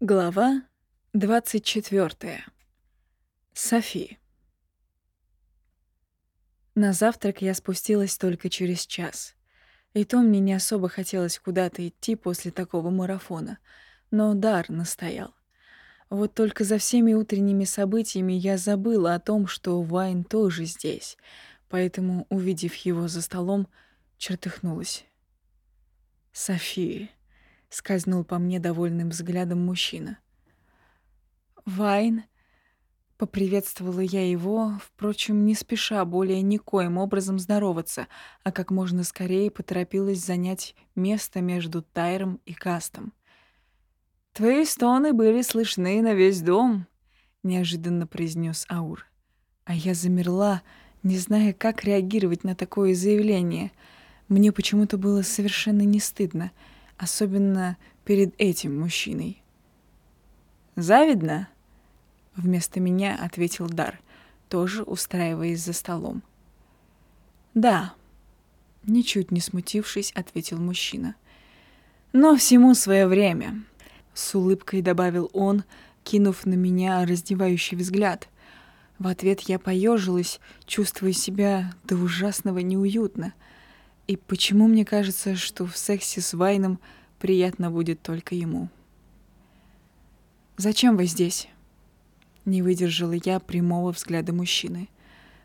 Глава 24. Софи. На завтрак я спустилась только через час. И то мне не особо хотелось куда-то идти после такого марафона, но Дар настоял. Вот только за всеми утренними событиями я забыла о том, что Вайн тоже здесь, поэтому, увидев его за столом, чертыхнулась. «София», — скользнул по мне довольным взглядом мужчина. «Вайн», — поприветствовала я его, впрочем, не спеша более никоим образом здороваться, а как можно скорее поторопилась занять место между Тайром и Кастом. «Твои стоны были слышны на весь дом», — неожиданно произнес Аур. А я замерла, не зная, как реагировать на такое заявление. Мне почему-то было совершенно не стыдно — особенно перед этим мужчиной. «Завидно?» — вместо меня ответил Дар, тоже устраиваясь за столом. «Да», — ничуть не смутившись, ответил мужчина. «Но всему свое время», — с улыбкой добавил он, кинув на меня раздевающий взгляд. В ответ я поежилась, чувствуя себя до ужасного неуютно — и почему мне кажется, что в сексе с Вайном приятно будет только ему? «Зачем вы здесь?» Не выдержала я прямого взгляда мужчины.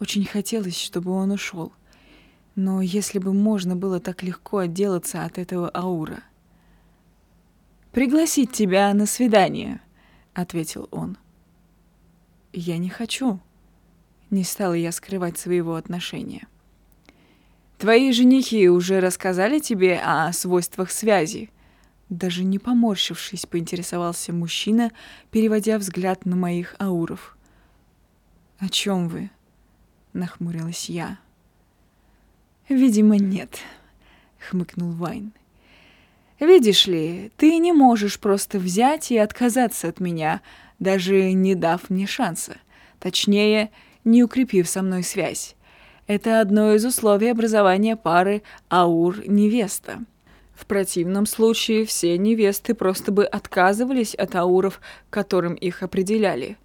Очень хотелось, чтобы он ушел. Но если бы можно было так легко отделаться от этого аура. «Пригласить тебя на свидание», — ответил он. «Я не хочу». Не стала я скрывать своего отношения. Твои женихи уже рассказали тебе о свойствах связи?» Даже не поморщившись, поинтересовался мужчина, переводя взгляд на моих ауров. «О чем вы?» — нахмурилась я. «Видимо, нет», — хмыкнул Вайн. «Видишь ли, ты не можешь просто взять и отказаться от меня, даже не дав мне шанса. Точнее, не укрепив со мной связь. Это одно из условий образования пары аур-невеста. В противном случае все невесты просто бы отказывались от ауров, которым их определяли.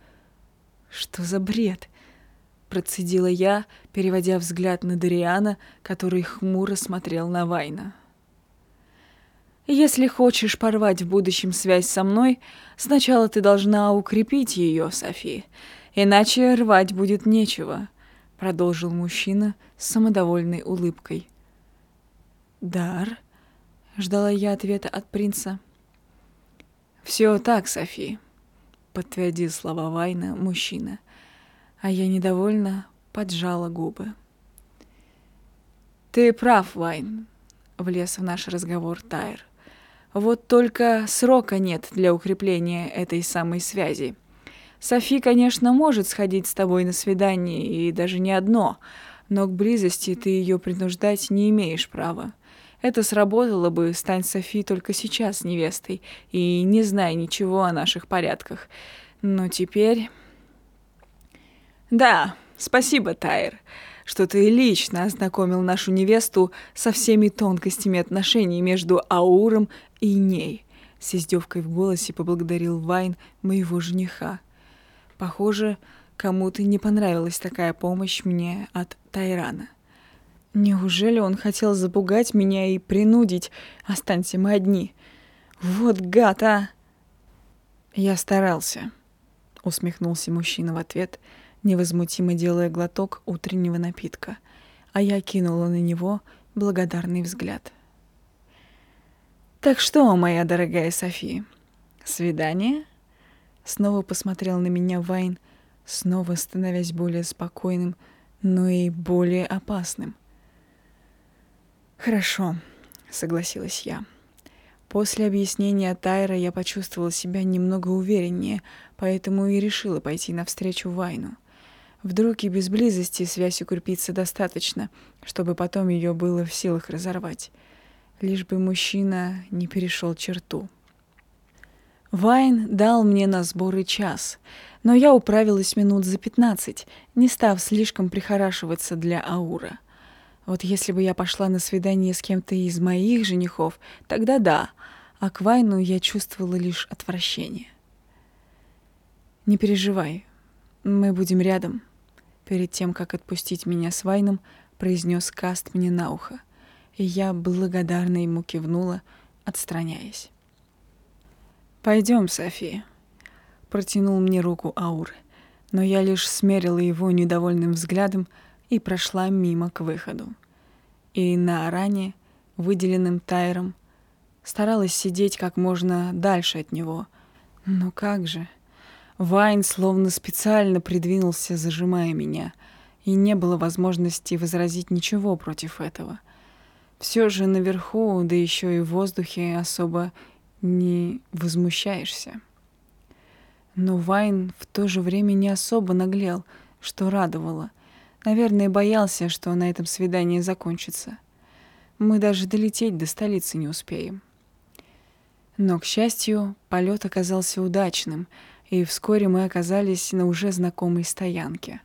«Что за бред?» — процедила я, переводя взгляд на Дариана, который хмуро смотрел на Вайна. «Если хочешь порвать в будущем связь со мной, сначала ты должна укрепить ее, Софи, иначе рвать будет нечего продолжил мужчина с самодовольной улыбкой. «Дар?» — ждала я ответа от принца. «Все так, Софи», — подтвердил слова Вайна мужчина, а я недовольно поджала губы. «Ты прав, Вайн», — влез в наш разговор Тайр. «Вот только срока нет для укрепления этой самой связи». Софи, конечно, может сходить с тобой на свидание, и даже не одно, но к близости ты ее принуждать не имеешь права. Это сработало бы, стань Софи только сейчас невестой, и не знай ничего о наших порядках. Но теперь... Да, спасибо, Тайр, что ты лично ознакомил нашу невесту со всеми тонкостями отношений между Ауром и ней. С издевкой в голосе поблагодарил Вайн моего жениха. Похоже, кому-то не понравилась такая помощь мне от Тайрана. Неужели он хотел запугать меня и принудить «останься мы одни»? Вот гад, а! Я старался, усмехнулся мужчина в ответ, невозмутимо делая глоток утреннего напитка, а я кинула на него благодарный взгляд. «Так что, моя дорогая София, свидание?» Снова посмотрел на меня Вайн, снова становясь более спокойным, но и более опасным. «Хорошо», — согласилась я. После объяснения Тайра я почувствовала себя немного увереннее, поэтому и решила пойти навстречу Вайну. Вдруг и без близости связь укрепится достаточно, чтобы потом ее было в силах разорвать. Лишь бы мужчина не перешел черту. Вайн дал мне на сборы час, но я управилась минут за пятнадцать, не став слишком прихорашиваться для Аура. Вот если бы я пошла на свидание с кем-то из моих женихов, тогда да, а к Вайну я чувствовала лишь отвращение. «Не переживай, мы будем рядом», — перед тем, как отпустить меня с Вайном, произнес Каст мне на ухо, и я благодарно ему кивнула, отстраняясь. «Пойдем, София», — протянул мне руку Аур, но я лишь смерила его недовольным взглядом и прошла мимо к выходу. И на Аране, выделенным Тайром, старалась сидеть как можно дальше от него. Но как же... Вайн словно специально придвинулся, зажимая меня, и не было возможности возразить ничего против этого. Все же наверху, да еще и в воздухе особо не возмущаешься. Но Вайн в то же время не особо наглел, что радовало. Наверное, боялся, что на этом свидании закончится. Мы даже долететь до столицы не успеем. Но, к счастью, полет оказался удачным — и вскоре мы оказались на уже знакомой стоянке.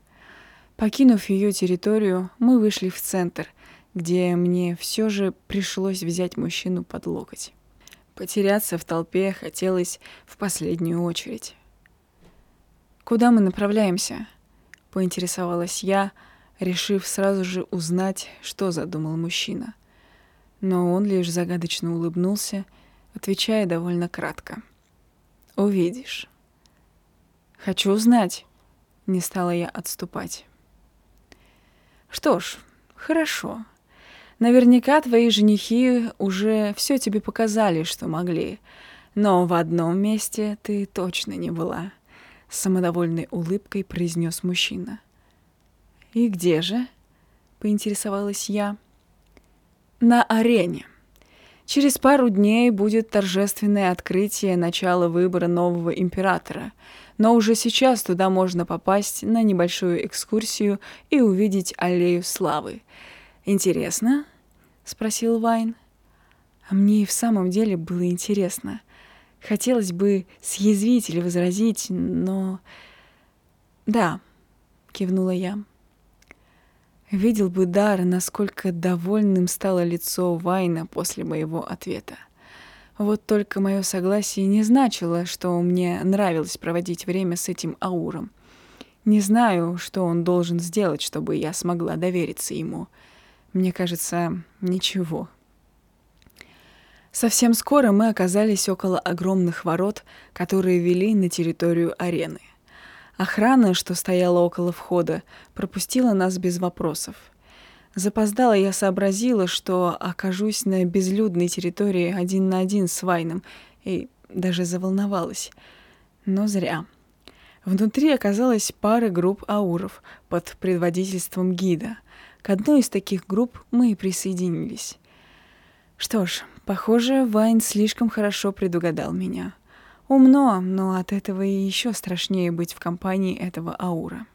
Покинув ее территорию, мы вышли в центр, где мне все же пришлось взять мужчину под локоть. Потеряться в толпе хотелось в последнюю очередь. «Куда мы направляемся?» — поинтересовалась я, решив сразу же узнать, что задумал мужчина. Но он лишь загадочно улыбнулся, отвечая довольно кратко. «Увидишь». Хочу узнать. Не стала я отступать. Что ж, хорошо. Наверняка твои женихи уже все тебе показали, что могли. Но в одном месте ты точно не была. С самодовольной улыбкой произнес мужчина. И где же? Поинтересовалась я. На арене. Через пару дней будет торжественное открытие начала выбора нового императора — но уже сейчас туда можно попасть на небольшую экскурсию и увидеть аллею славы. «Интересно?» — спросил Вайн. А мне и в самом деле было интересно. Хотелось бы съязвить или возразить, но... «Да», — кивнула я. Видел бы Дар, насколько довольным стало лицо Вайна после моего ответа. Вот только мое согласие не значило, что мне нравилось проводить время с этим Ауром. Не знаю, что он должен сделать, чтобы я смогла довериться ему. Мне кажется, ничего. Совсем скоро мы оказались около огромных ворот, которые вели на территорию арены. Охрана, что стояла около входа, пропустила нас без вопросов — Запоздала я сообразила, что окажусь на безлюдной территории один на один с Вайном, и даже заволновалась. Но зря. Внутри оказалась пара групп ауров под предводительством гида. К одной из таких групп мы и присоединились. Что ж, похоже, Вайн слишком хорошо предугадал меня. Умно, но от этого и еще страшнее быть в компании этого аура.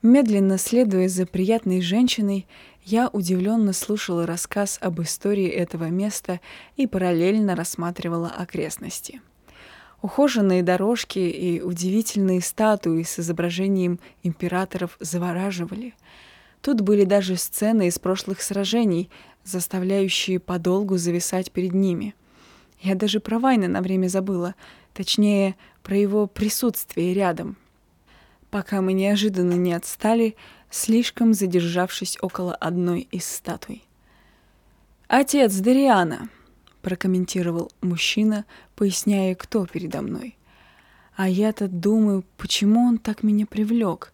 Медленно следуя за приятной женщиной, я удивленно слушала рассказ об истории этого места и параллельно рассматривала окрестности. Ухоженные дорожки и удивительные статуи с изображением императоров завораживали. Тут были даже сцены из прошлых сражений, заставляющие подолгу зависать перед ними. Я даже про Вайна на время забыла, точнее, про его присутствие рядом, пока мы неожиданно не отстали, слишком задержавшись около одной из статуй. «Отец Дариана», — прокомментировал мужчина, поясняя, кто передо мной. А я-то думаю, почему он так меня привлек.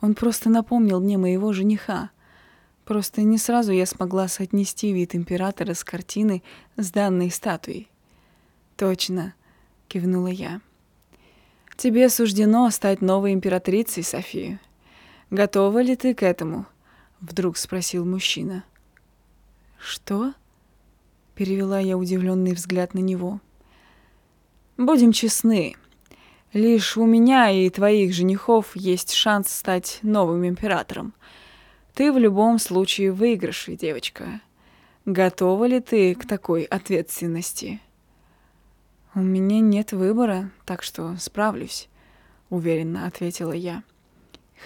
Он просто напомнил мне моего жениха. Просто не сразу я смогла соотнести вид императора с картины с данной статуей. «Точно», — кивнула я. Тебе суждено стать новой императрицей, София. Готова ли ты к этому? Вдруг спросил мужчина. Что? Перевела я удивленный взгляд на него. Будем честны. Лишь у меня и твоих женихов есть шанс стать новым императором. Ты в любом случае выигрыш, девочка. Готова ли ты к такой ответственности? «У меня нет выбора, так что справлюсь», — уверенно ответила я.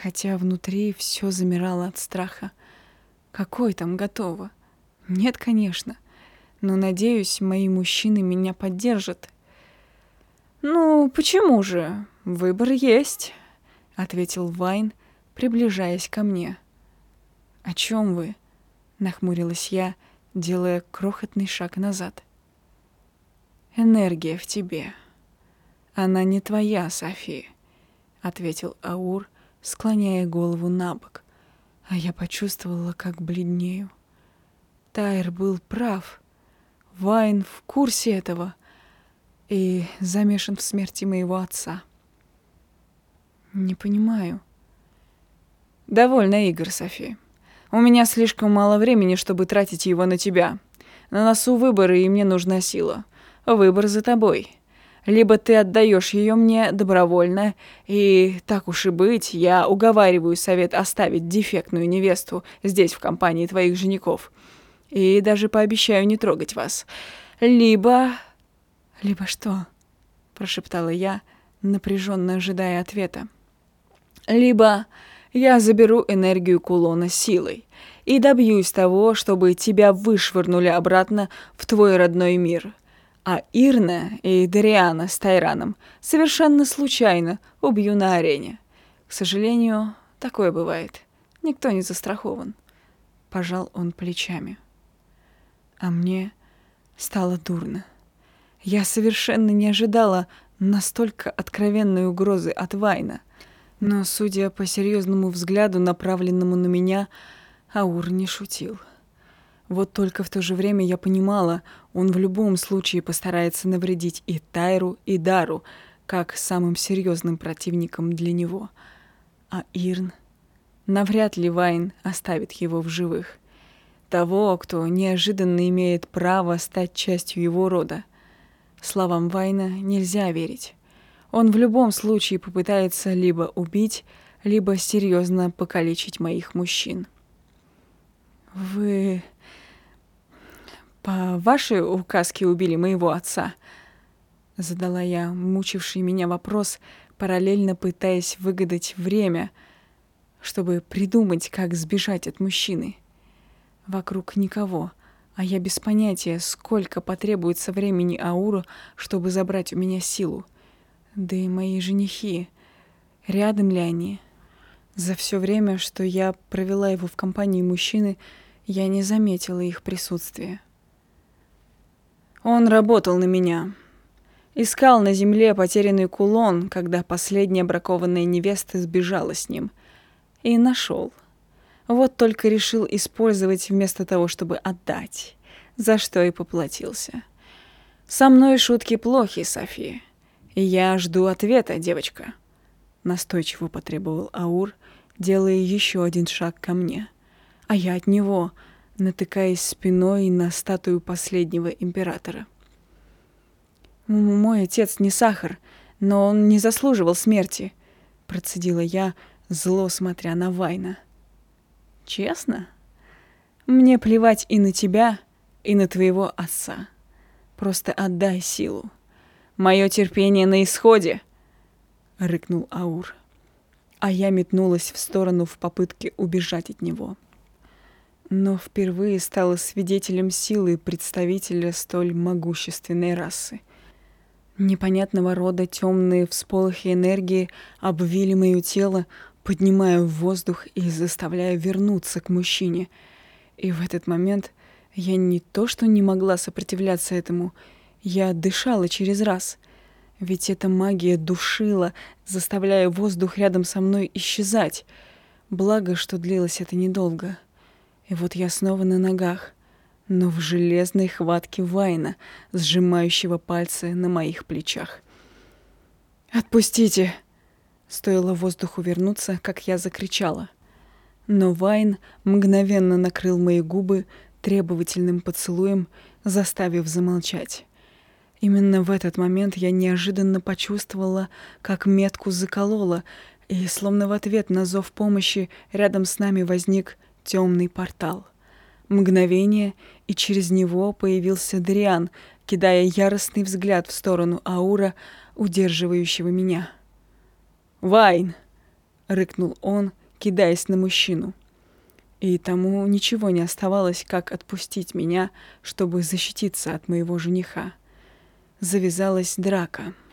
Хотя внутри все замирало от страха. Какой там готово? Нет, конечно. но, надеюсь, мои мужчины меня поддержат. «Ну, почему же? Выбор есть», — ответил Вайн, приближаясь ко мне. «О чем вы?» — нахмурилась я, делая крохотный шаг назад. «Энергия в тебе. Она не твоя, София», — ответил Аур, склоняя голову на бок, а я почувствовала, как бледнею. Тайр был прав. Вайн в курсе этого и замешан в смерти моего отца. Не понимаю. Довольно игр, Софи. У меня слишком мало времени, чтобы тратить его на тебя. На носу выборы, и мне нужна сила. Выбор за тобой. Либо ты отдаешь ее мне добровольно, и, так уж и быть, я уговариваю совет оставить дефектную невесту здесь, в компании твоих женихов. И даже пообещаю не трогать вас. Либо «Либо что?» — прошептала я, напряженно ожидая ответа. «Либо я заберу энергию кулона силой и добьюсь того, чтобы тебя вышвырнули обратно в твой родной мир, а Ирна и Дариана с Тайраном совершенно случайно убью на арене. К сожалению, такое бывает. Никто не застрахован». Пожал он плечами. А мне стало дурно. Я совершенно не ожидала настолько откровенной угрозы от Вайна. Но, судя по серьезному взгляду, направленному на меня, Аур не шутил. Вот только в то же время я понимала, он в любом случае постарается навредить и Тайру, и Дару, как самым серьезным противником для него. А Ирн... Навряд ли Вайн оставит его в живых. Того, кто неожиданно имеет право стать частью его рода. Словам Вайна нельзя верить. Он в любом случае попытается либо убить, либо серьезно покалечить моих мужчин. «Вы по вашей указке убили моего отца?» Задала я мучивший меня вопрос, параллельно пытаясь выгадать время, чтобы придумать, как сбежать от мужчины. Вокруг никого — а я без понятия, сколько потребуется времени Ауру, чтобы забрать у меня силу. Да и мои женихи. Рядом ли они? За все время, что я провела его в компании мужчины, я не заметила их присутствия. Он работал на меня. Искал на земле потерянный кулон, когда последняя бракованная невеста сбежала с ним. И нашел — вот только решил использовать вместо того, чтобы отдать, за что и поплатился. Со мной шутки плохи, София. Я жду ответа, девочка. Настойчиво потребовал Аур, делая еще один шаг ко мне. А я от него, натыкаясь спиной на статую последнего императора. «Мой отец не сахар, но он не заслуживал смерти», — процедила я, зло смотря на Вайна. Честно? Мне плевать и на тебя, и на твоего отца. Просто отдай силу. Мое терпение на исходе, — рыкнул Аур. А я метнулась в сторону в попытке убежать от него. Но впервые стала свидетелем силы представителя столь могущественной расы. Непонятного рода темные всполохи энергии обвили мое тело, поднимаю в воздух и заставляю вернуться к мужчине. И в этот момент я не то что не могла сопротивляться этому, я дышала через раз. Ведь эта магия душила, заставляя воздух рядом со мной исчезать. Благо, что длилось это недолго. И вот я снова на ногах, но в железной хватке Вайна, сжимающего пальцы на моих плечах. «Отпустите!» Стоило воздуху вернуться, как я закричала. Но Вайн мгновенно накрыл мои губы требовательным поцелуем, заставив замолчать. Именно в этот момент я неожиданно почувствовала, как метку заколола, и словно в ответ на зов помощи рядом с нами возник темный портал. Мгновение, и через него появился Дриан, кидая яростный взгляд в сторону Аура, удерживающего меня. «Вайн!» — рыкнул он, кидаясь на мужчину. И тому ничего не оставалось, как отпустить меня, чтобы защититься от моего жениха. Завязалась драка —